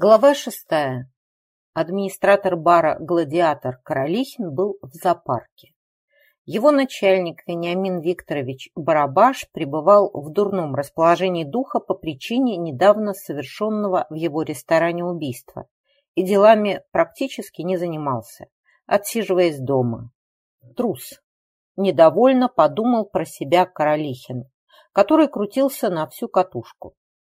Глава шестая. Администратор бара «Гладиатор» Королихин был в зоопарке. Его начальник Вениамин Викторович Барабаш пребывал в дурном расположении духа по причине недавно совершенного в его ресторане убийства и делами практически не занимался, отсиживаясь дома. Трус. Недовольно подумал про себя Королихин, который крутился на всю катушку.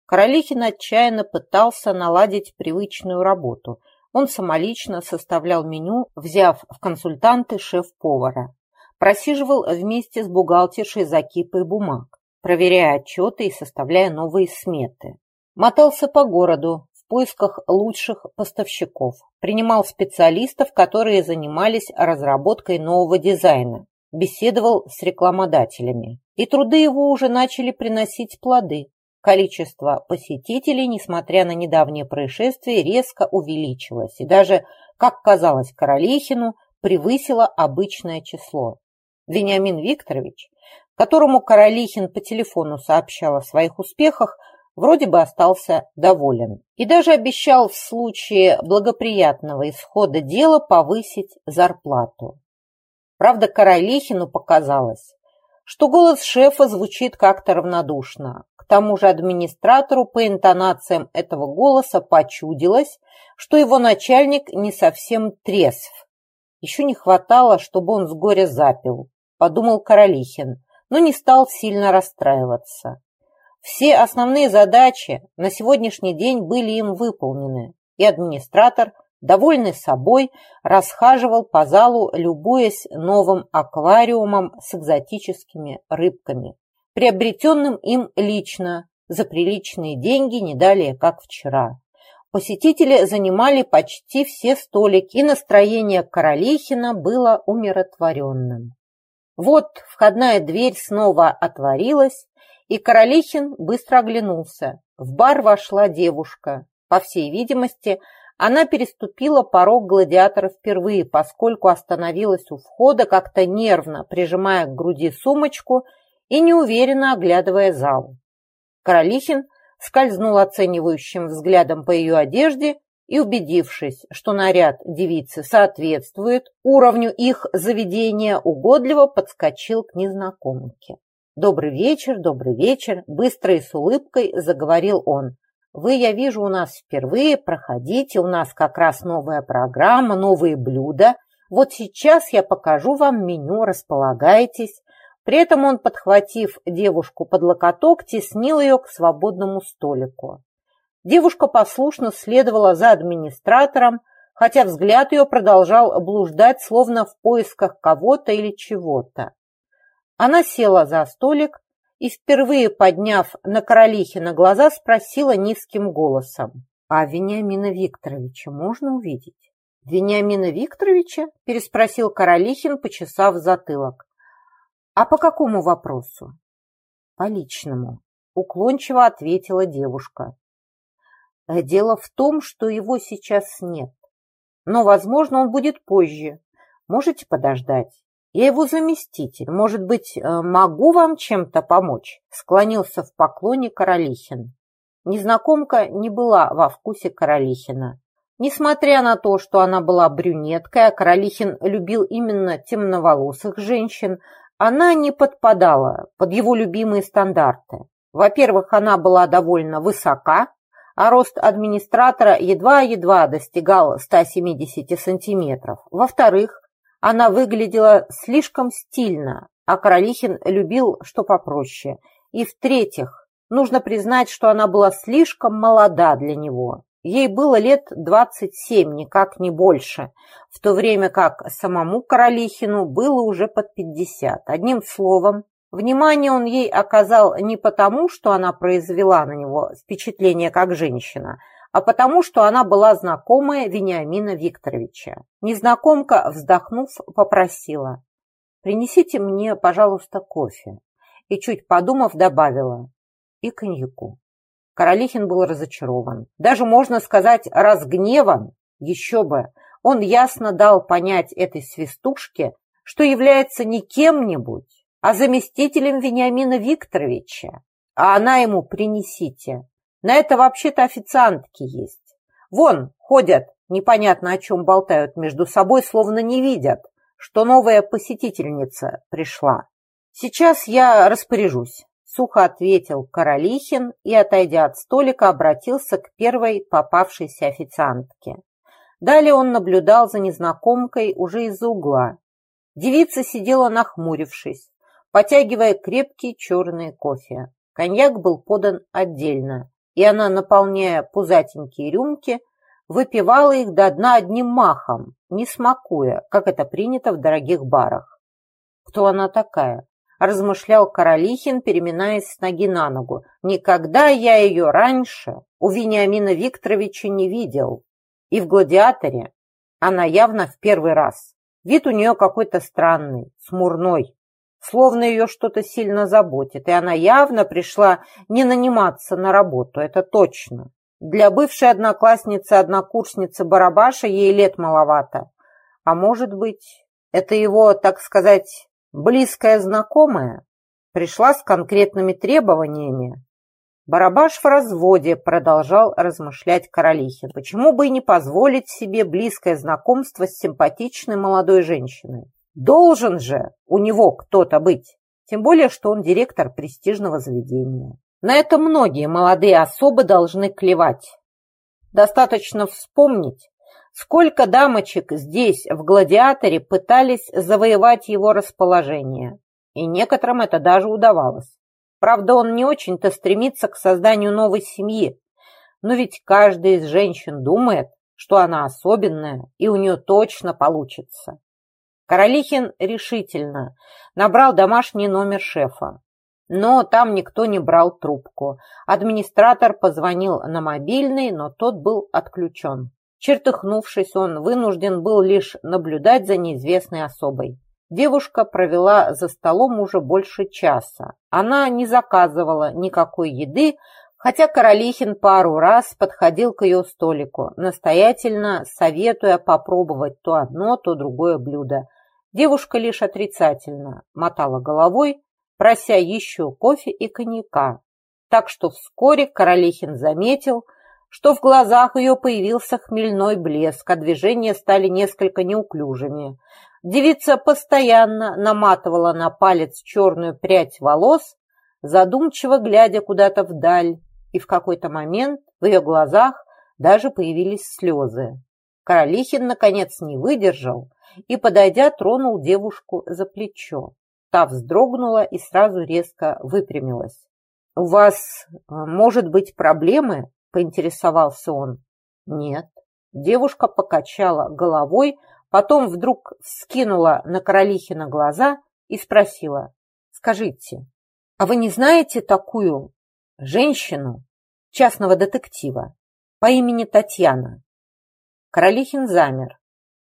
Королихин отчаянно пытался наладить привычную работу. Он самолично составлял меню, взяв в консультанты шеф-повара. Просиживал вместе с бухгалтершей за кипой бумаг, проверяя отчеты и составляя новые сметы. Мотался по городу в поисках лучших поставщиков. Принимал специалистов, которые занимались разработкой нового дизайна. Беседовал с рекламодателями. И труды его уже начали приносить плоды. Количество посетителей, несмотря на недавнее происшествие, резко увеличилось и даже, как казалось Королихину, превысило обычное число. Вениамин Викторович, которому Королихин по телефону сообщал о своих успехах, вроде бы остался доволен и даже обещал в случае благоприятного исхода дела повысить зарплату. Правда, Королихину показалось, что голос шефа звучит как-то равнодушно, тому же администратору по интонациям этого голоса почудилось, что его начальник не совсем трезв. Еще не хватало, чтобы он с горя запил, подумал Королихин, но не стал сильно расстраиваться. Все основные задачи на сегодняшний день были им выполнены, и администратор, довольный собой, расхаживал по залу, любуясь новым аквариумом с экзотическими рыбками приобретенным им лично за приличные деньги не далее, как вчера. Посетители занимали почти все столики, и настроение Королихина было умиротворенным. Вот входная дверь снова отворилась, и Королихин быстро оглянулся. В бар вошла девушка. По всей видимости, она переступила порог гладиатора впервые, поскольку остановилась у входа, как-то нервно прижимая к груди сумочку и неуверенно оглядывая зал. Королихин скользнул оценивающим взглядом по ее одежде и, убедившись, что наряд девицы соответствует уровню их заведения, угодливо подскочил к незнакомке. «Добрый вечер, добрый вечер!» Быстро и с улыбкой заговорил он. «Вы, я вижу, у нас впервые, проходите, у нас как раз новая программа, новые блюда. Вот сейчас я покажу вам меню, располагайтесь. При этом он, подхватив девушку под локоток, теснил ее к свободному столику. Девушка послушно следовала за администратором, хотя взгляд ее продолжал блуждать, словно в поисках кого-то или чего-то. Она села за столик и, впервые подняв на Королихина глаза, спросила низким голосом. «А Вениамина Викторовича можно увидеть?» «Вениамина Викторовича?» – переспросил Королихин, почесав затылок. «А по какому вопросу?» «По личному», — уклончиво ответила девушка. «Э, «Дело в том, что его сейчас нет. Но, возможно, он будет позже. Можете подождать? Я его заместитель. Может быть, э, могу вам чем-то помочь?» Склонился в поклоне Королихин. Незнакомка не была во вкусе Королихина. Несмотря на то, что она была брюнеткой, а Королихин любил именно темноволосых женщин, она не подпадала под его любимые стандарты. Во-первых, она была довольно высока, а рост администратора едва-едва достигал 170 сантиметров. Во-вторых, она выглядела слишком стильно, а Королихин любил что попроще. И в-третьих, нужно признать, что она была слишком молода для него. Ей было лет 27, никак не больше, в то время как самому Королихину было уже под 50. Одним словом, внимание он ей оказал не потому, что она произвела на него впечатление как женщина, а потому, что она была знакомая Вениамина Викторовича. Незнакомка, вздохнув, попросила, «Принесите мне, пожалуйста, кофе». И чуть подумав, добавила, «И коньяку». Королихин был разочарован. Даже, можно сказать, разгневан. Еще бы. Он ясно дал понять этой свистушке, что является не кем-нибудь, а заместителем Вениамина Викторовича. А она ему принесите. На это вообще-то официантки есть. Вон, ходят, непонятно о чем болтают между собой, словно не видят, что новая посетительница пришла. Сейчас я распоряжусь, сухо ответил Королихин и, отойдя от столика, обратился к первой попавшейся официантке. Далее он наблюдал за незнакомкой уже из-за угла. Девица сидела нахмурившись, потягивая крепкий черный кофе. Коньяк был подан отдельно, и она, наполняя пузатенькие рюмки, выпивала их до дна одним махом, не смакуя, как это принято в дорогих барах. Кто она такая? Размышлял Королихин, переминаясь с ноги на ногу. Никогда я ее раньше у Вениамина Викторовича не видел. И в «Гладиаторе» она явно в первый раз. Вид у нее какой-то странный, смурной, словно ее что-то сильно заботит, и она явно пришла не наниматься на работу, это точно. Для бывшей одноклассницы-однокурсницы Барабаша ей лет маловато. А может быть, это его, так сказать, близкая знакомая? Пришла с конкретными требованиями? Барабаш в разводе, продолжал размышлять Королихин. Почему бы и не позволить себе близкое знакомство с симпатичной молодой женщиной? Должен же у него кто-то быть. Тем более, что он директор престижного заведения. На это многие молодые особы должны клевать. Достаточно вспомнить, сколько дамочек здесь, в «Гладиаторе», пытались завоевать его расположение. И некоторым это даже удавалось. Правда, он не очень-то стремится к созданию новой семьи. Но ведь каждая из женщин думает, что она особенная, и у нее точно получится. Королихин решительно набрал домашний номер шефа. Но там никто не брал трубку. Администратор позвонил на мобильный, но тот был отключен. Чертыхнувшись, он вынужден был лишь наблюдать за неизвестной особой. Девушка провела за столом уже больше часа. Она не заказывала никакой еды, хотя Королихин пару раз подходил к ее столику, настоятельно советуя попробовать то одно, то другое блюдо. Девушка лишь отрицательно мотала головой, прося еще кофе и коньяка. Так что вскоре Королихин заметил, что в глазах ее появился хмельной блеск, а движения стали несколько неуклюжими. Девица постоянно наматывала на палец черную прядь волос, задумчиво глядя куда-то вдаль, и в какой-то момент в ее глазах даже появились слезы. Королихин, наконец, не выдержал и, подойдя, тронул девушку за плечо. Та вздрогнула и сразу резко выпрямилась. «У вас, может быть, проблемы?» – поинтересовался он. «Нет». Девушка покачала головой, потом вдруг вскинула на Королихина глаза и спросила. «Скажите, а вы не знаете такую женщину, частного детектива, по имени Татьяна?» Королихин замер.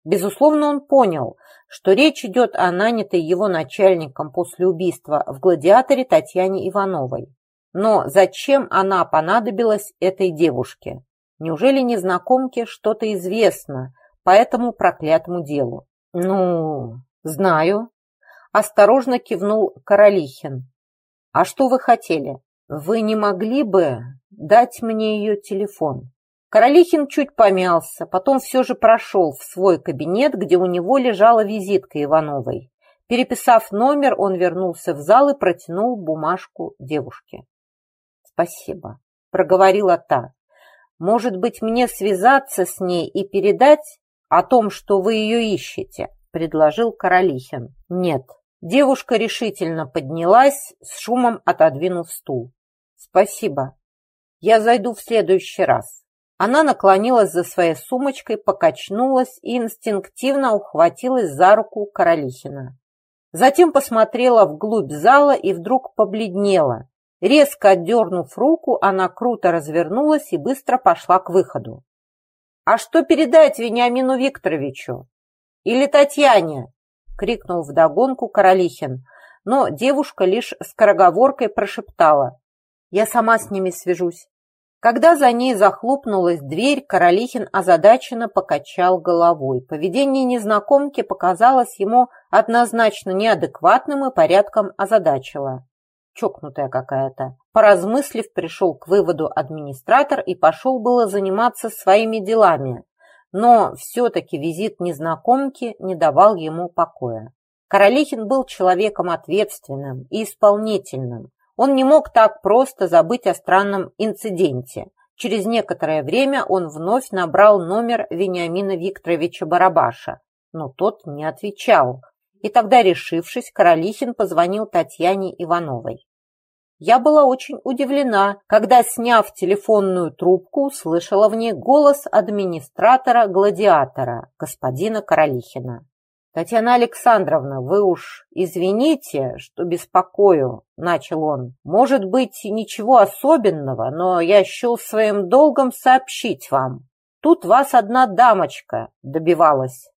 Безусловно, он понял, что речь идет о нанятой его начальником после убийства в «Гладиаторе» Татьяне Ивановой. Но зачем она понадобилась этой девушке? Неужели незнакомке что-то известно по этому проклятому делу? Ну, знаю. Осторожно кивнул Королихин. А что вы хотели? Вы не могли бы дать мне ее телефон? Королихин чуть помялся, потом все же прошел в свой кабинет, где у него лежала визитка Ивановой. Переписав номер, он вернулся в зал и протянул бумажку девушке. «Спасибо», — проговорила та. «Может быть, мне связаться с ней и передать о том, что вы ее ищете?» — предложил Королихин. «Нет». Девушка решительно поднялась, с шумом отодвинув стул. «Спасибо. Я зайду в следующий раз». Она наклонилась за своей сумочкой, покачнулась и инстинктивно ухватилась за руку Королихина. Затем посмотрела вглубь зала и вдруг побледнела. Резко отдернув руку, она круто развернулась и быстро пошла к выходу. «А что передать Вениамину Викторовичу? Или Татьяне?» — крикнул вдогонку Королихин, но девушка лишь скороговоркой прошептала. «Я сама с ними свяжусь». Когда за ней захлопнулась дверь, Королихин озадаченно покачал головой. Поведение незнакомки показалось ему однозначно неадекватным и порядком озадачило. «Чокнутая какая-то», Поразмыслив, пришел к выводу администратор и пошел было заниматься своими делами, но все-таки визит незнакомки не давал ему покоя. Королихин был человеком ответственным и исполнительным. Он не мог так просто забыть о странном инциденте. Через некоторое время он вновь набрал номер Вениамина Викторовича Барабаша, но тот не отвечал. И тогда, решившись, Королихин позвонил Татьяне Ивановой. Я была очень удивлена, когда, сняв телефонную трубку, услышала в ней голос администратора-гладиатора, господина Королихина. «Татьяна Александровна, вы уж извините, что беспокою», — начал он. «Может быть, ничего особенного, но я счел своим долгом сообщить вам. Тут вас одна дамочка добивалась».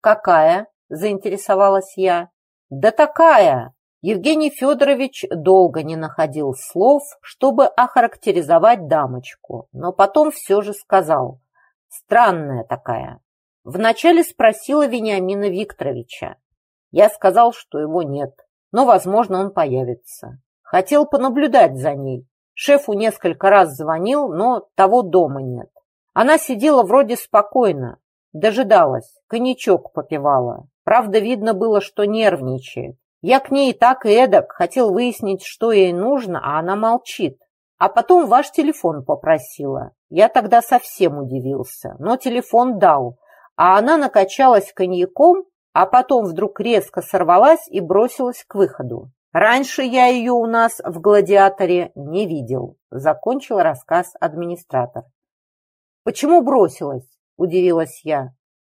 «Какая?» — заинтересовалась я. «Да такая!» Евгений Федорович долго не находил слов, чтобы охарактеризовать дамочку, но потом все же сказал. «Странная такая». Вначале спросила Вениамина Викторовича. Я сказал, что его нет, но, возможно, он появится. Хотел понаблюдать за ней. Шефу несколько раз звонил, но того дома нет. Она сидела вроде спокойно, дожидалась, коньячок попивала. Правда, видно было, что нервничает. Я к ней так и эдак хотел выяснить, что ей нужно, а она молчит. А потом ваш телефон попросила. Я тогда совсем удивился, но телефон дал, а она накачалась коньяком, а потом вдруг резко сорвалась и бросилась к выходу. Раньше я ее у нас в «Гладиаторе» не видел, закончил рассказ администратор. Почему бросилась? Удивилась я.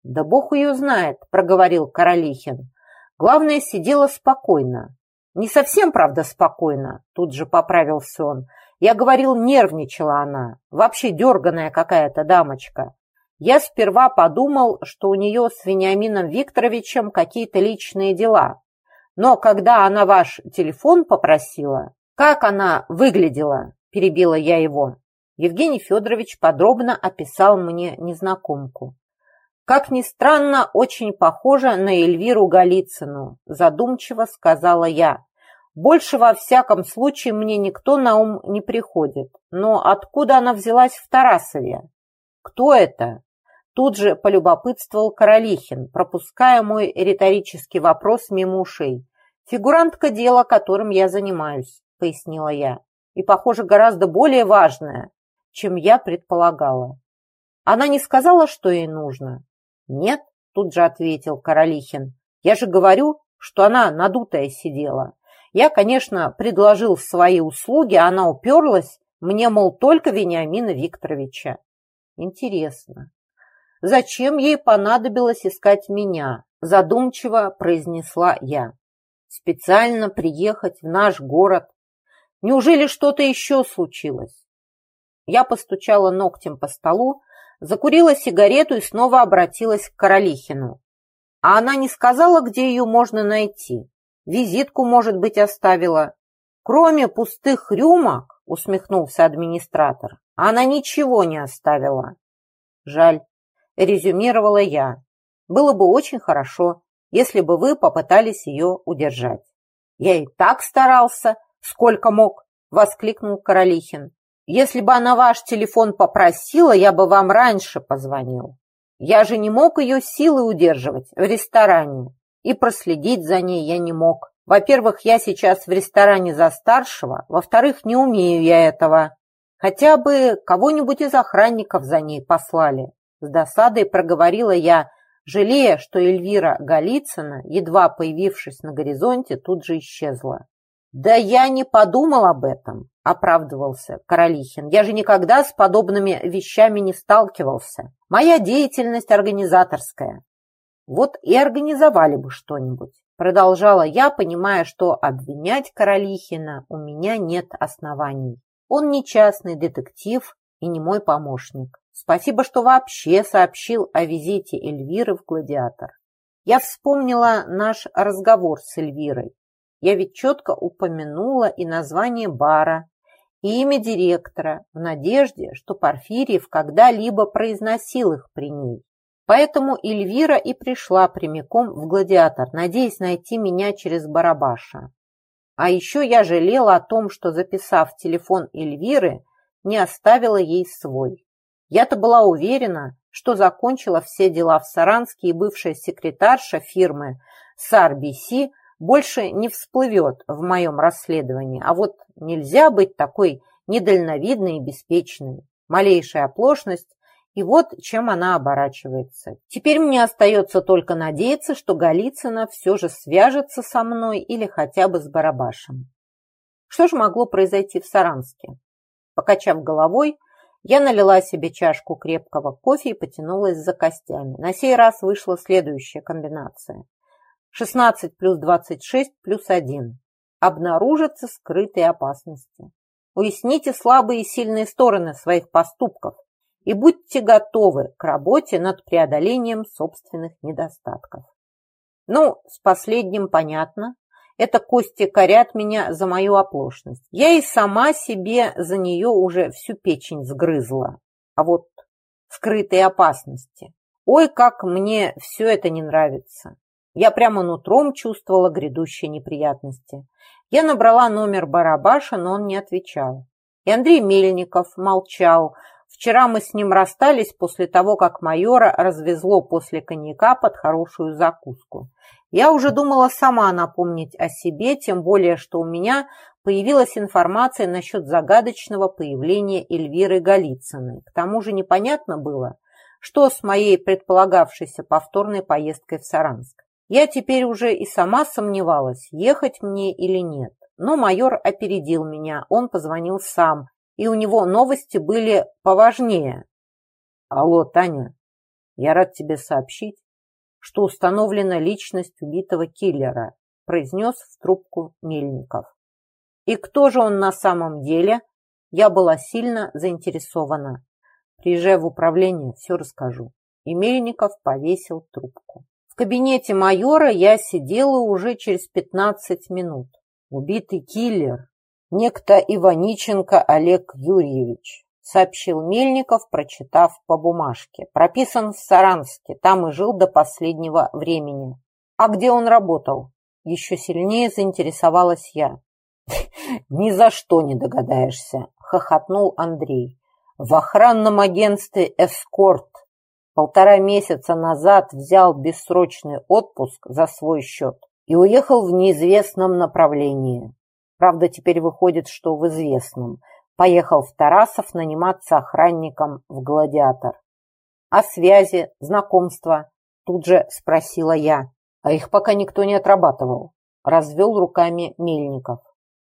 Да бог ее знает, проговорил Королихин. Главное, сидела спокойно. Не совсем, правда, спокойно, тут же поправился он. Я говорил, нервничала она, вообще дерганая какая-то дамочка. Я сперва подумал, что у нее с Вениамином Викторовичем какие-то личные дела. Но когда она ваш телефон попросила, как она выглядела, перебила я его. Евгений Федорович подробно описал мне незнакомку. Как ни странно, очень похожа на Эльвиру Голицыну, задумчиво сказала я. Больше во всяком случае мне никто на ум не приходит. Но откуда она взялась в Тарасове? Кто это? Тут же полюбопытствовал Королихин, пропуская мой риторический вопрос мимо ушей. «Фигурантка дела, которым я занимаюсь», — пояснила я. «И, похоже, гораздо более важное, чем я предполагала». Она не сказала, что ей нужно. «Нет», — тут же ответил Королихин. «Я же говорю, что она надутая сидела. Я, конечно, предложил свои услуги, она уперлась. Мне, мол, только Вениамина Викторовича». «Интересно, Зачем ей понадобилось искать меня? Задумчиво произнесла я. Специально приехать в наш город. Неужели что-то еще случилось? Я постучала ногтем по столу, закурила сигарету и снова обратилась к Королихину. А она не сказала, где ее можно найти. Визитку, может быть, оставила. Кроме пустых рюмок, усмехнулся администратор, она ничего не оставила. Жаль, резюмировала я. Было бы очень хорошо, если бы вы попытались ее удержать. Я и так старался, сколько мог, воскликнул Королихин. Если бы она ваш телефон попросила, я бы вам раньше позвонил. Я же не мог ее силой удерживать в ресторане. И проследить за ней я не мог. Во-первых, я сейчас в ресторане за старшего, во-вторых, не умею я этого. Хотя бы кого-нибудь из охранников за ней послали. С досадой проговорила я, жалея, что Эльвира Голицына, едва появившись на горизонте, тут же исчезла. «Да я не подумал об этом», — оправдывался Королихин. «Я же никогда с подобными вещами не сталкивался. Моя деятельность организаторская». «Вот и организовали бы что-нибудь», — продолжала я, понимая, что обвинять Королихина у меня нет оснований. Он не частный детектив и не мой помощник. Спасибо, что вообще сообщил о визите Эльвиры в «Гладиатор». Я вспомнила наш разговор с Эльвирой. Я ведь четко упомянула и название бара, и имя директора, в надежде, что Порфирьев когда-либо произносил их при ней. Поэтому Эльвира и пришла прямиком в «Гладиатор», надеясь найти меня через Барабаша. А еще я жалела о том, что, записав телефон Эльвиры, не оставила ей свой. Я-то была уверена, что закончила все дела в Саранске, и бывшая секретарша фирмы SARBC больше не всплывет в моем расследовании. А вот нельзя быть такой недальновидной и беспечной. Малейшая оплошность, и вот чем она оборачивается. Теперь мне остается только надеяться, что Голицына все же свяжется со мной или хотя бы с Барабашем. Что же могло произойти в Саранске? Покачав головой, я налила себе чашку крепкого кофе и потянулась за костями. На сей раз вышла следующая комбинация. 16 плюс 26 плюс 1. Обнаружатся скрытые опасности. Уясните слабые и сильные стороны своих поступков и будьте готовы к работе над преодолением собственных недостатков. Ну, с последним понятно. Это кости корят меня за мою оплошность. Я и сама себе за нее уже всю печень сгрызла. А вот скрытые опасности. Ой, как мне все это не нравится. Я прямо нутром чувствовала грядущие неприятности. Я набрала номер Барабаша, но он не отвечал. И Андрей Мельников молчал. Вчера мы с ним расстались после того, как майора развезло после коньяка под хорошую закуску. Я уже думала сама напомнить о себе, тем более, что у меня появилась информация насчет загадочного появления Эльвиры Голицыной. К тому же непонятно было, что с моей предполагавшейся повторной поездкой в Саранск. Я теперь уже и сама сомневалась, ехать мне или нет. Но майор опередил меня, он позвонил сам, и у него новости были поважнее. Алло, Таня, я рад тебе сообщить, что установлена личность убитого киллера, произнес в трубку Мельников. И кто же он на самом деле? Я была сильно заинтересована. Приезжай в управление, все расскажу. И Мельников повесил трубку. В кабинете майора я сидела уже через 15 минут. Убитый киллер, некто Иваниченко Олег Юрьевич, сообщил Мельников, прочитав по бумажке. Прописан в Саранске, там и жил до последнего времени. А где он работал? Еще сильнее заинтересовалась я. «Ни за что не догадаешься», — хохотнул Андрей. «В охранном агентстве «Эскорт» полтора месяца назад взял бессрочный отпуск за свой счет и уехал в неизвестном направлении. Правда, теперь выходит, что в известном. Поехал в Тарасов наниматься охранником в «Гладиатор». «О связи, знакомства?» Тут же спросила я. А их пока никто не отрабатывал. Развел руками Мельников.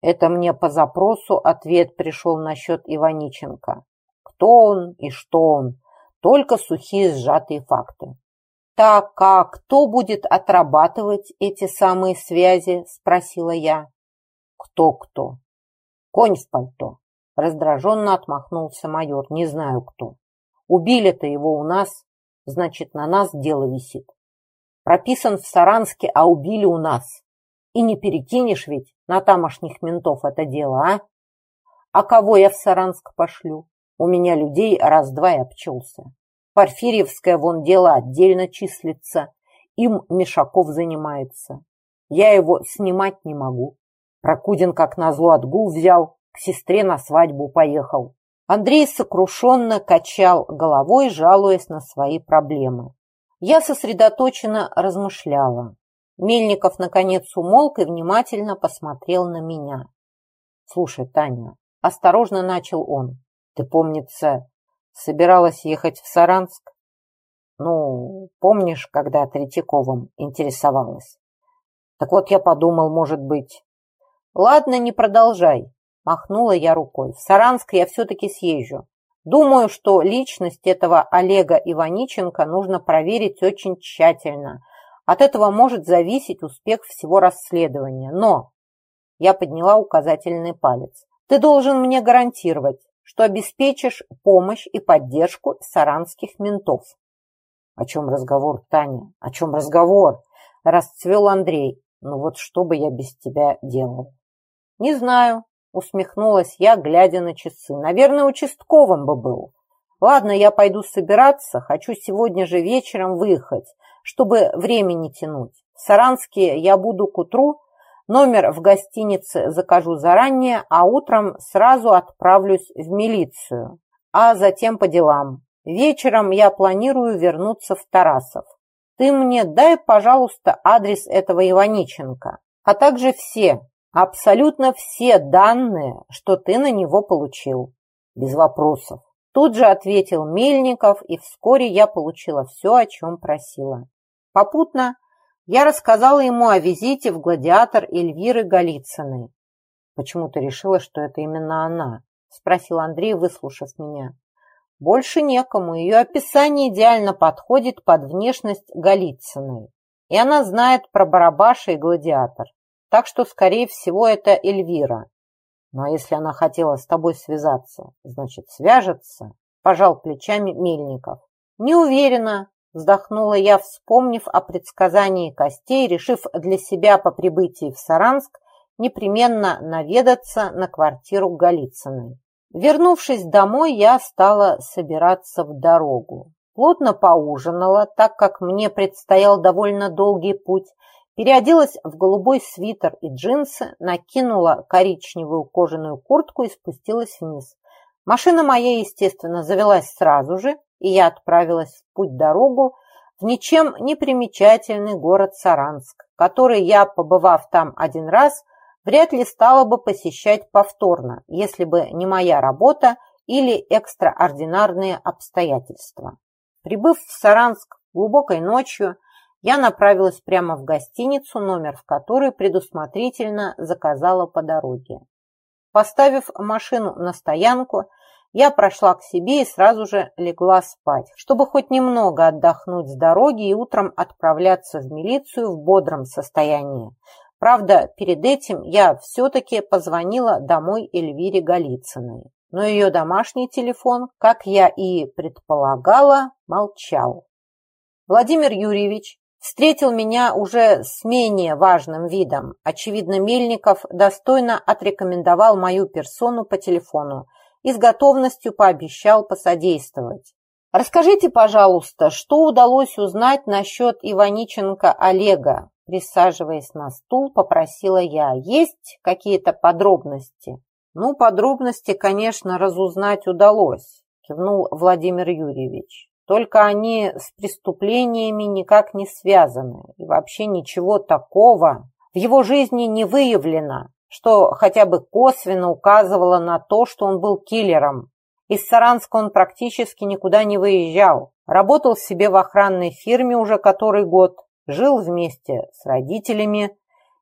Это мне по запросу ответ пришел насчет Иваниченко. Кто он и что он? Только сухие сжатые факты. «Так, а кто будет отрабатывать эти самые связи?» – спросила я. «Кто-кто?» «Конь в пальто», – раздраженно отмахнулся майор. «Не знаю кто. Убили-то его у нас, значит, на нас дело висит. Прописан в Саранске, а убили у нас. И не перекинешь ведь на тамошних ментов это дело, а? А кого я в Саранск пошлю? У меня людей раз-два и обчелся. Порфирьевское вон дело отдельно числится. Им Мишаков занимается. Я его снимать не могу. Прокудин, как назло, отгул взял, к сестре на свадьбу поехал. Андрей сокрушенно качал головой, жалуясь на свои проблемы. Я сосредоточенно размышляла. Мельников, наконец, умолк и внимательно посмотрел на меня. «Слушай, Таня», — осторожно начал он, ты, помнится, собиралась ехать в Саранск? Ну, помнишь, когда Третьяковым интересовалась? Так вот я подумал, может быть... Ладно, не продолжай, махнула я рукой. В Саранск я все-таки съезжу. Думаю, что личность этого Олега Иваниченко нужно проверить очень тщательно. От этого может зависеть успех всего расследования. Но я подняла указательный палец. Ты должен мне гарантировать, что обеспечишь помощь и поддержку саранских ментов. О чем разговор, Таня? О чем разговор? Расцвел Андрей. Ну вот что бы я без тебя делал? Не знаю, усмехнулась я, глядя на часы. Наверное, участковым бы был. Ладно, я пойду собираться. Хочу сегодня же вечером выехать, чтобы время не тянуть. В Саранске я буду к утру, Номер в гостинице закажу заранее, а утром сразу отправлюсь в милицию, а затем по делам. Вечером я планирую вернуться в Тарасов. Ты мне дай, пожалуйста, адрес этого Иваниченко, а также все, абсолютно все данные, что ты на него получил. Без вопросов. Тут же ответил Мельников, и вскоре я получила все, о чем просила. Попутно я рассказала ему о визите в «Гладиатор» Эльвиры Голицыной. «Почему ты решила, что это именно она?» – спросил Андрей, выслушав меня. «Больше некому. Ее описание идеально подходит под внешность Голицыной. И она знает про Барабаша и «Гладиатор». Так что, скорее всего, это Эльвира. А если она хотела с тобой связаться, значит, свяжется, пожал плечами Мельников. Не уверена, вздохнула я, вспомнив о предсказании костей, решив для себя по прибытии в Саранск непременно наведаться на квартиру Голицыной. Вернувшись домой, я стала собираться в дорогу. Плотно поужинала, так как мне предстоял довольно долгий путь, Переоделась в голубой свитер и джинсы, накинула коричневую кожаную куртку и спустилась вниз. Машина моя, естественно, завелась сразу же, и я отправилась в путь-дорогу в ничем не примечательный город Саранск, который я, побывав там один раз, вряд ли стала бы посещать повторно, если бы не моя работа или экстраординарные обстоятельства. Прибыв в Саранск глубокой ночью, я направилась прямо в гостиницу, номер в которой предусмотрительно заказала по дороге. Поставив машину на стоянку, я прошла к себе и сразу же легла спать, чтобы хоть немного отдохнуть с дороги и утром отправляться в милицию в бодром состоянии. Правда, перед этим я все-таки позвонила домой Эльвире Голицыной. Но ее домашний телефон, как я и предполагала, молчал. Владимир Юрьевич встретил меня уже с менее важным видом. Очевидно, Мельников достойно отрекомендовал мою персону по телефону и с готовностью пообещал посодействовать. «Расскажите, пожалуйста, что удалось узнать насчет Иваниченко Олега?» Присаживаясь на стул, попросила я. «Есть какие-то подробности?» «Ну, подробности, конечно, разузнать удалось», кивнул Владимир Юрьевич. Только они с преступлениями никак не связаны. И вообще ничего такого в его жизни не выявлено, что хотя бы косвенно указывало на то, что он был киллером. Из Саранска он практически никуда не выезжал. Работал себе в охранной фирме уже который год. Жил вместе с родителями.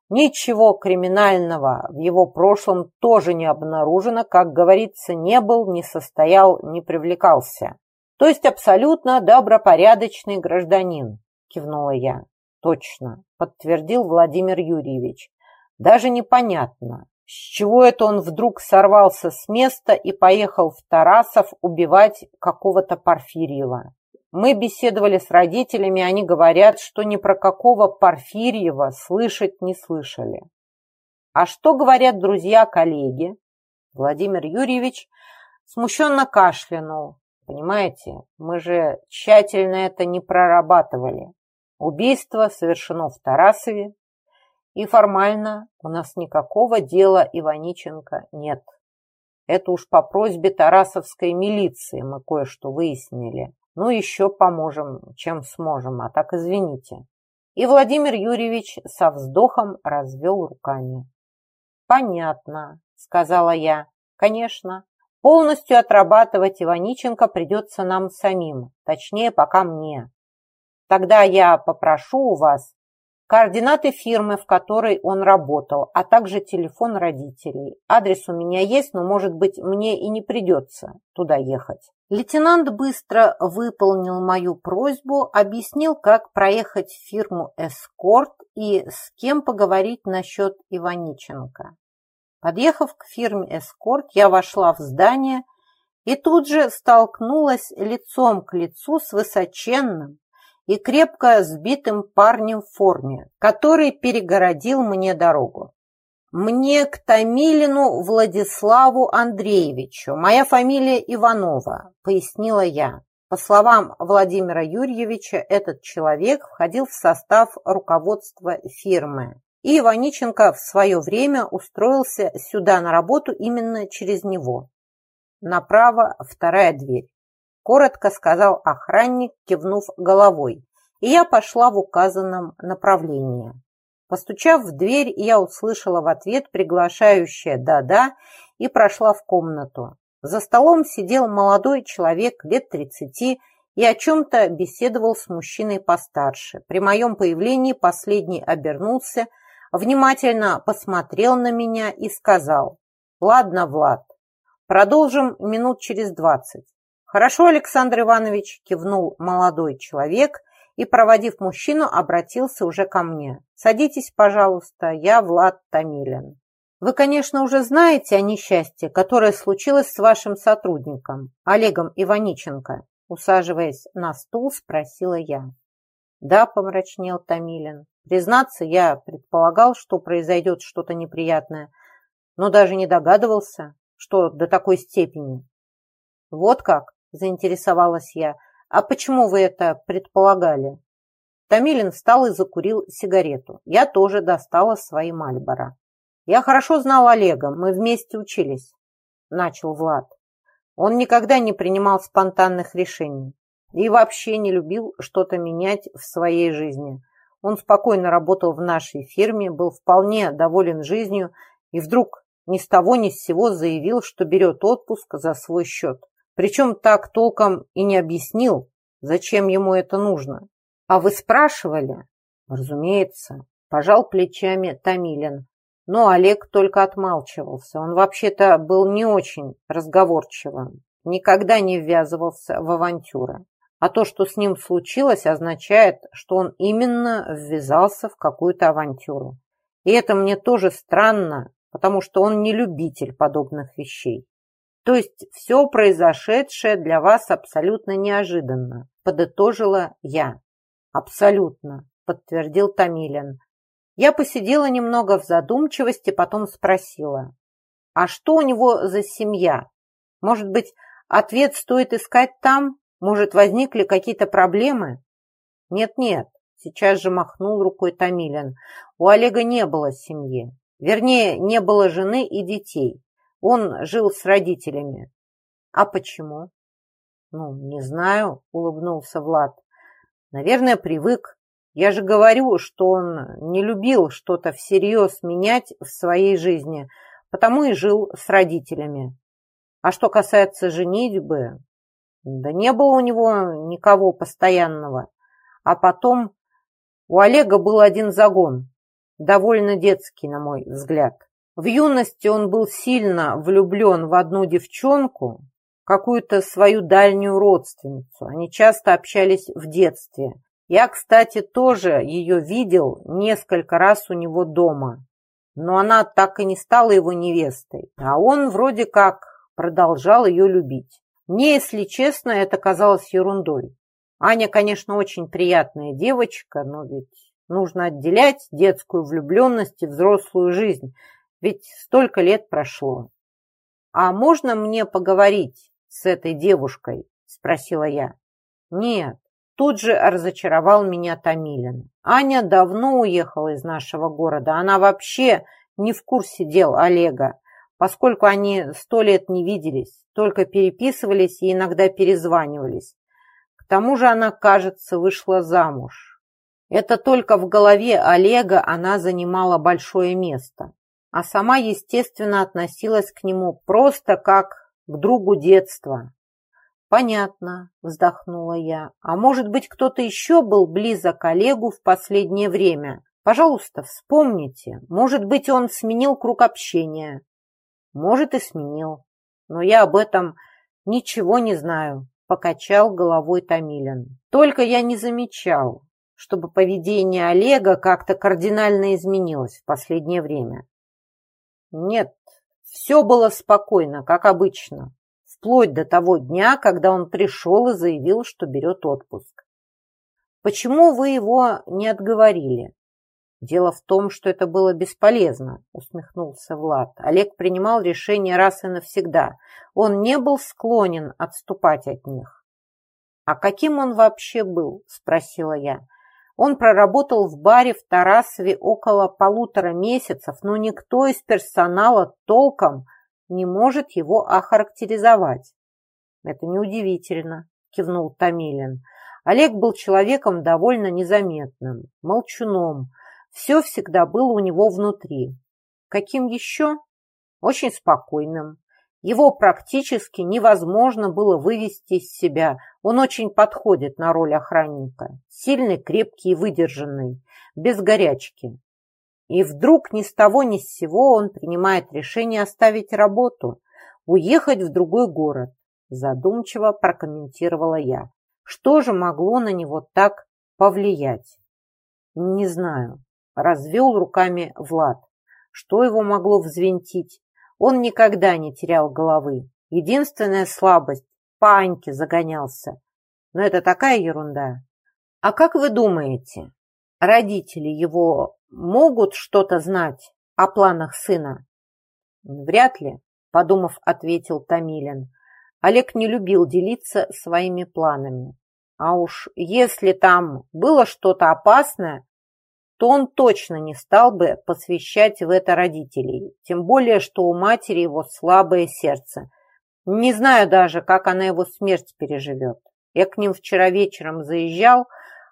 Ничего криминального в его прошлом тоже не обнаружено, как говорится, не был, не состоял, не привлекался. То есть абсолютно добропорядочный гражданин, кивнула я. Точно, подтвердил Владимир Юрьевич. Даже непонятно, с чего это он вдруг сорвался с места и поехал в Тарасов убивать какого-то Порфирьева. Мы беседовали с родителями, они говорят, что ни про какого Порфирьева слышать не слышали. А что говорят друзья-коллеги? Владимир Юрьевич смущенно кашлянул. Понимаете, мы же тщательно это не прорабатывали. Убийство совершено в Тарасове, и формально у нас никакого дела Иваниченко нет. Это уж по просьбе Тарасовской милиции мы кое-что выяснили. Ну, еще поможем, чем сможем, а так извините. И Владимир Юрьевич со вздохом развел руками. «Понятно», — сказала я. «Конечно, Полностью отрабатывать Иваниченко придется нам самим, точнее, пока мне. Тогда я попрошу у вас координаты фирмы, в которой он работал, а также телефон родителей. Адрес у меня есть, но, может быть, мне и не придется туда ехать. Лейтенант быстро выполнил мою просьбу, объяснил, как проехать в фирму «Эскорт» и с кем поговорить насчет Иваниченко. Подъехав к фирме «Эскорт», я вошла в здание и тут же столкнулась лицом к лицу с высоченным и крепко сбитым парнем в форме, который перегородил мне дорогу. «Мне к Томилину Владиславу Андреевичу. Моя фамилия Иванова», — пояснила я. По словам Владимира Юрьевича, этот человек входил в состав руководства фирмы и Иваниченко в свое время устроился сюда на работу именно через него. Направо вторая дверь. Коротко сказал охранник, кивнув головой, и я пошла в указанном направлении. Постучав в дверь, я услышала в ответ приглашающее «да-да» и прошла в комнату. За столом сидел молодой человек лет тридцати и о чем-то беседовал с мужчиной постарше. При моем появлении последний обернулся, внимательно посмотрел на меня и сказал «Ладно, Влад, продолжим минут через двадцать». «Хорошо, Александр Иванович», – кивнул молодой человек и, проводив мужчину, обратился уже ко мне. «Садитесь, пожалуйста, я Влад Томилин». «Вы, конечно, уже знаете о несчастье, которое случилось с вашим сотрудником, Олегом Иваниченко?» Усаживаясь на стул, спросила я. «Да», – помрачнел Томилин. «Признаться, я предполагал, что произойдет что-то неприятное, но даже не догадывался, что до такой степени». «Вот как?» – заинтересовалась я. «А почему вы это предполагали?» Томилин встал и закурил сигарету. Я тоже достала свои Мальборо. «Я хорошо знал Олега, мы вместе учились», – начал Влад. Он никогда не принимал спонтанных решений и вообще не любил что-то менять в своей жизни. Он спокойно работал в нашей фирме, был вполне доволен жизнью и вдруг ни с того ни с сего заявил, что берет отпуск за свой счет. Причем так толком и не объяснил, зачем ему это нужно. А вы спрашивали? Разумеется. Пожал плечами Томилин. Но Олег только отмалчивался. Он вообще-то был не очень разговорчивым, никогда не ввязывался в авантюры. А то, что с ним случилось, означает, что он именно ввязался в какую-то авантюру. И это мне тоже странно, потому что он не любитель подобных вещей. То есть все произошедшее для вас абсолютно неожиданно, подытожила я. Абсолютно, подтвердил Томилин. Я посидела немного в задумчивости, потом спросила. А что у него за семья? Может быть, ответ стоит искать там? Может, возникли какие-то проблемы? Нет-нет, сейчас же махнул рукой Томилин. У Олега не было семьи. Вернее, не было жены и детей. Он жил с родителями. А почему? Ну, не знаю, улыбнулся Влад. Наверное, привык. Я же говорю, что он не любил что-то всерьез менять в своей жизни, потому и жил с родителями. А что касается женитьбы, да не было у него никого постоянного. А потом у Олега был один загон, довольно детский, на мой взгляд. В юности он был сильно влюблен в одну девчонку, какую-то свою дальнюю родственницу. Они часто общались в детстве. Я, кстати, тоже ее видел несколько раз у него дома. Но она так и не стала его невестой. А он вроде как продолжал ее любить. Мне, если честно, это казалось ерундой. Аня, конечно, очень приятная девочка, но ведь нужно отделять детскую влюбленность и взрослую жизнь. Ведь столько лет прошло. «А можно мне поговорить с этой девушкой?» – спросила я. «Нет». Тут же разочаровал меня Томилин. Аня давно уехала из нашего города. Она вообще не в курсе дел Олега, поскольку они сто лет не виделись, только переписывались и иногда перезванивались. К тому же она, кажется, вышла замуж. Это только в голове Олега она занимала большое место а сама, естественно, относилась к нему просто как к другу детства. «Понятно», – вздохнула я. «А может быть, кто-то еще был близок Олегу в последнее время? Пожалуйста, вспомните. Может быть, он сменил круг общения?» «Может, и сменил. Но я об этом ничего не знаю», – покачал головой Томилин. «Только я не замечал, чтобы поведение Олега как-то кардинально изменилось в последнее время. Нет, все было спокойно, как обычно, вплоть до того дня, когда он пришел и заявил, что берет отпуск. Почему вы его не отговорили? Дело в том, что это было бесполезно, усмехнулся Влад. Олег принимал решение раз и навсегда. Он не был склонен отступать от них. А каким он вообще был? Спросила я. Он проработал в баре в Тарасове около полутора месяцев, но никто из персонала толком не может его охарактеризовать. Это неудивительно, кивнул Томилин. Олег был человеком довольно незаметным, молчуном. Все всегда было у него внутри. Каким еще? Очень спокойным. Его практически невозможно было вывести из себя. Он очень подходит на роль охранника. Сильный, крепкий и выдержанный, без горячки. И вдруг ни с того ни с сего он принимает решение оставить работу, уехать в другой город. Задумчиво прокомментировала я. Что же могло на него так повлиять? Не знаю. Развел руками Влад. Что его могло взвинтить? Он никогда не терял головы. Единственная слабость – по загонялся. Но это такая ерунда. А как вы думаете, родители его могут что-то знать о планах сына? Вряд ли, подумав, ответил Томилин. Олег не любил делиться своими планами. А уж если там было что-то опасное, то он точно не стал бы посвящать в это родителей, тем более, что у матери его слабое сердце. Не знаю даже, как она его смерть переживет. Я к ним вчера вечером заезжал,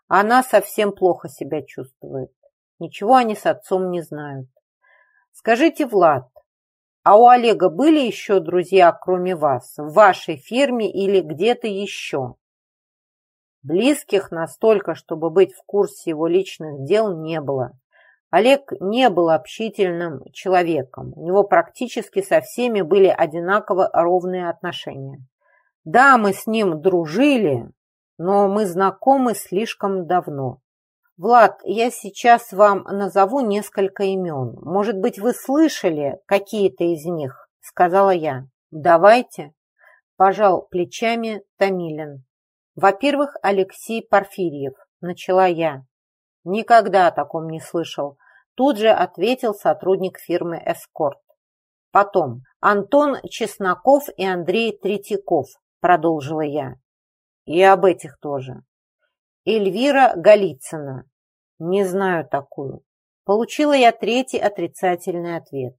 она совсем плохо себя чувствует. Ничего они с отцом не знают. Скажите, Влад, а у Олега были еще друзья, кроме вас, в вашей фирме или где-то еще? Близких настолько, чтобы быть в курсе его личных дел, не было. Олег не был общительным человеком. У него практически со всеми были одинаково ровные отношения. Да, мы с ним дружили, но мы знакомы слишком давно. Влад, я сейчас вам назову несколько имен. Может быть, вы слышали какие-то из них, сказала я. Давайте. Пожал плечами Томилин. Во-первых, Алексей Порфирьев, начала я. Никогда о таком не слышал. Тут же ответил сотрудник фирмы «Эскорт». Потом, Антон Чесноков и Андрей Третьяков, продолжила я. И об этих тоже. Эльвира Голицына. Не знаю такую. Получила я третий отрицательный ответ.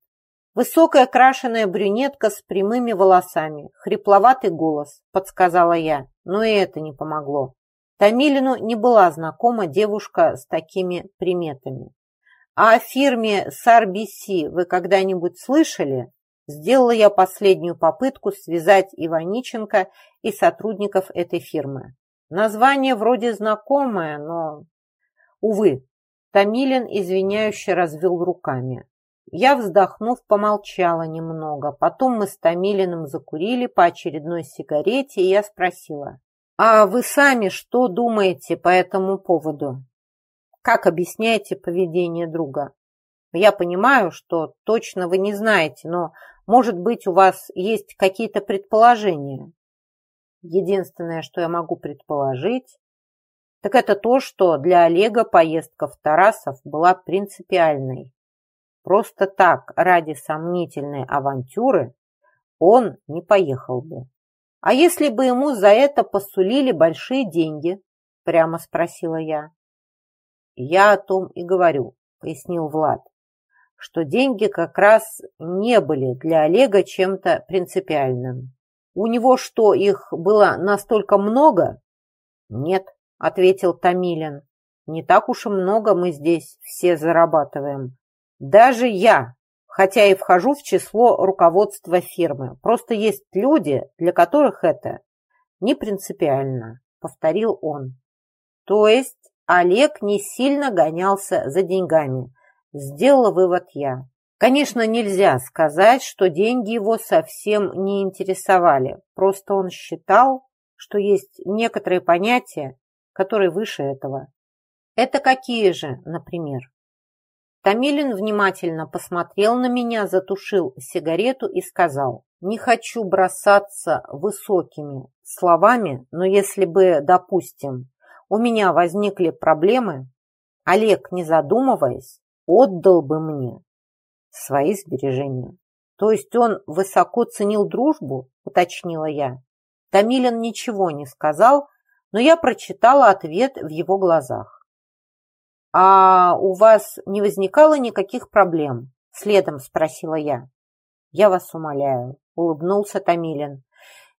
Высокая крашеная брюнетка с прямыми волосами, хрипловатый голос, подсказала я, но и это не помогло. Томилину не была знакома девушка с такими приметами. А о фирме SRBC вы когда-нибудь слышали? Сделала я последнюю попытку связать Иваниченко и сотрудников этой фирмы. Название вроде знакомое, но... Увы, Томилин извиняюще развел руками. Я, вздохнув, помолчала немного. Потом мы с Томилиным закурили по очередной сигарете, и я спросила, «А вы сами что думаете по этому поводу? Как объясняете поведение друга? Я понимаю, что точно вы не знаете, но, может быть, у вас есть какие-то предположения?» Единственное, что я могу предположить, так это то, что для Олега поездка в Тарасов была принципиальной. Просто так, ради сомнительной авантюры, он не поехал бы. А если бы ему за это посулили большие деньги? Прямо спросила я. Я о том и говорю, пояснил Влад, что деньги как раз не были для Олега чем-то принципиальным. У него что, их было настолько много? Нет, ответил Томилин. Не так уж и много мы здесь все зарабатываем. Даже я, хотя и вхожу в число руководства фирмы. Просто есть люди, для которых это не принципиально, повторил он. То есть Олег не сильно гонялся за деньгами, сделала вывод я. Конечно, нельзя сказать, что деньги его совсем не интересовали, просто он считал, что есть некоторые понятия, которые выше этого. Это какие же, например? Томилин внимательно посмотрел на меня, затушил сигарету и сказал, «Не хочу бросаться высокими словами, но если бы, допустим, у меня возникли проблемы, Олег, не задумываясь, отдал бы мне свои сбережения. То есть он высоко ценил дружбу, уточнила я. Томилин ничего не сказал, но я прочитала ответ в его глазах. «А у вас не возникало никаких проблем?» – следом спросила я. «Я вас умоляю», – улыбнулся Томилин.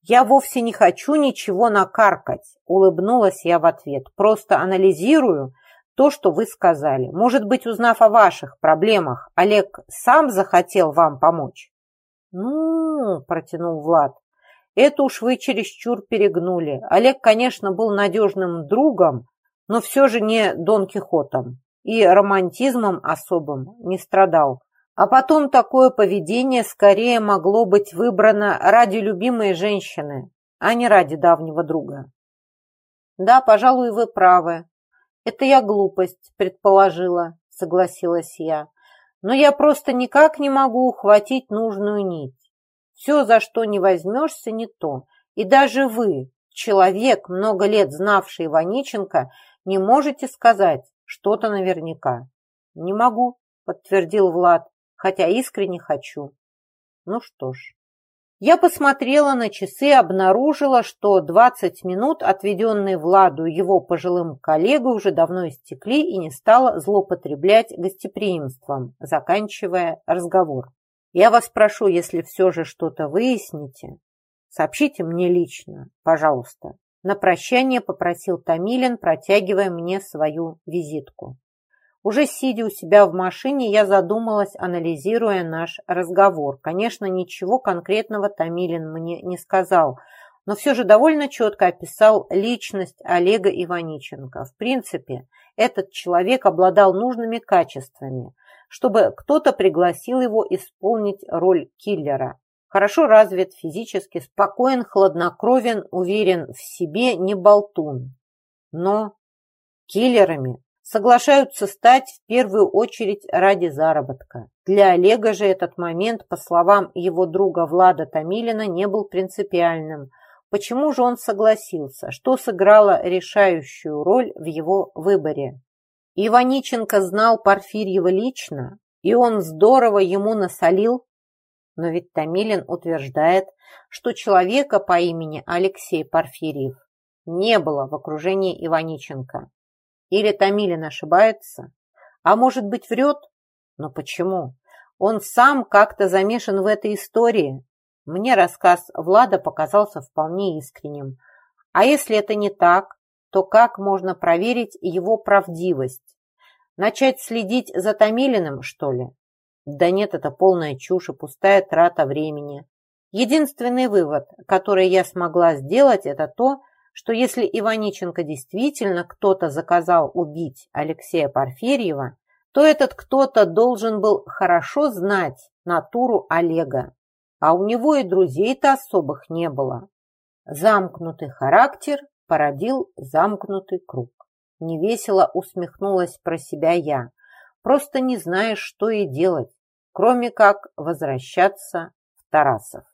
«Я вовсе не хочу ничего накаркать», – улыбнулась я в ответ. «Просто анализирую то, что вы сказали. Может быть, узнав о ваших проблемах, Олег сам захотел вам помочь?» «Ну, – протянул Влад, – это уж вы чересчур перегнули. Олег, конечно, был надежным другом, но все же не Дон Кихотом и романтизмом особым не страдал. А потом такое поведение скорее могло быть выбрано ради любимой женщины, а не ради давнего друга. Да, пожалуй, вы правы. Это я глупость предположила, согласилась я. Но я просто никак не могу ухватить нужную нить. Все, за что не возьмешься, не то. И даже вы, человек, много лет знавший Ваниченко, не можете сказать что-то наверняка. Не могу, подтвердил Влад, хотя искренне хочу. Ну что ж. Я посмотрела на часы и обнаружила, что 20 минут, отведенные Владу его пожилым коллегой, уже давно истекли и не стала злоупотреблять гостеприимством, заканчивая разговор. Я вас прошу, если все же что-то выясните, сообщите мне лично, пожалуйста. На прощание попросил Томилин, протягивая мне свою визитку. Уже сидя у себя в машине, я задумалась, анализируя наш разговор. Конечно, ничего конкретного Томилин мне не сказал, но все же довольно четко описал личность Олега Иваниченко. В принципе, этот человек обладал нужными качествами, чтобы кто-то пригласил его исполнить роль киллера хорошо развит физически, спокоен, хладнокровен, уверен в себе, не болтун. Но киллерами соглашаются стать в первую очередь ради заработка. Для Олега же этот момент, по словам его друга Влада Томилина, не был принципиальным. Почему же он согласился? Что сыграло решающую роль в его выборе? Иваниченко знал Порфирьева лично, и он здорово ему насолил но ведь Томилин утверждает, что человека по имени Алексей Порфирьев не было в окружении Иваниченко. Или Томилин ошибается? А может быть врет? Но почему? Он сам как-то замешан в этой истории. Мне рассказ Влада показался вполне искренним. А если это не так, то как можно проверить его правдивость? Начать следить за Томилиным, что ли? Да нет, это полная чушь и пустая трата времени. Единственный вывод, который я смогла сделать, это то, что если Иваниченко действительно кто-то заказал убить Алексея Порфирьева, то этот кто-то должен был хорошо знать натуру Олега, а у него и друзей-то особых не было. Замкнутый характер породил замкнутый круг. Невесело усмехнулась про себя я. Просто не знаешь, что и делать, кроме как возвращаться в Тарасов.